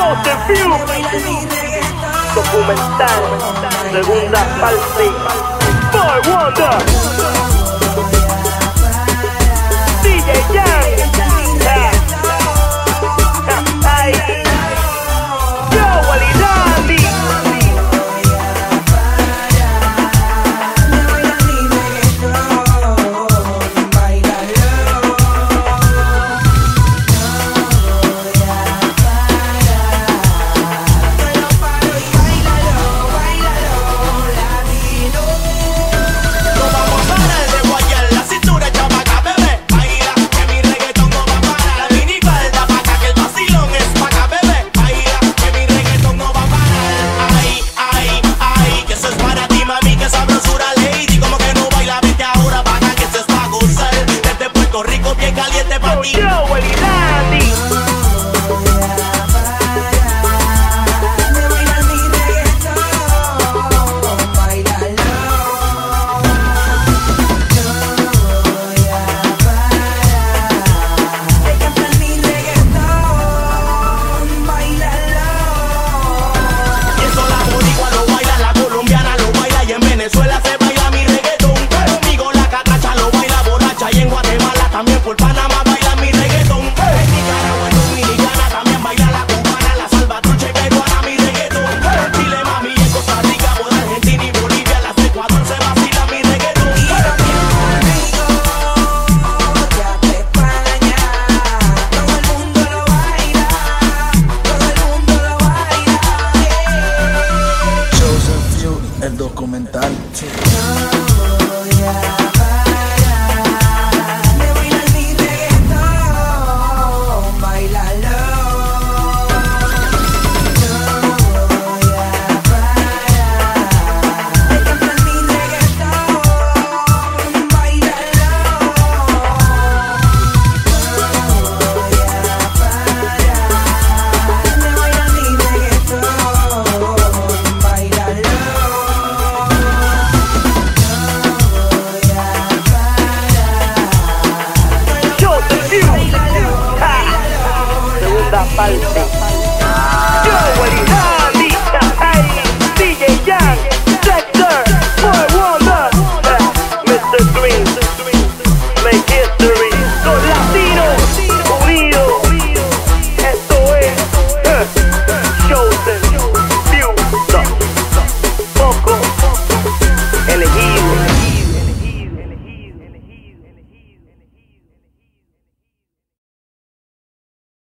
Monster View. Documental. Segunda parte. Boy. to parte.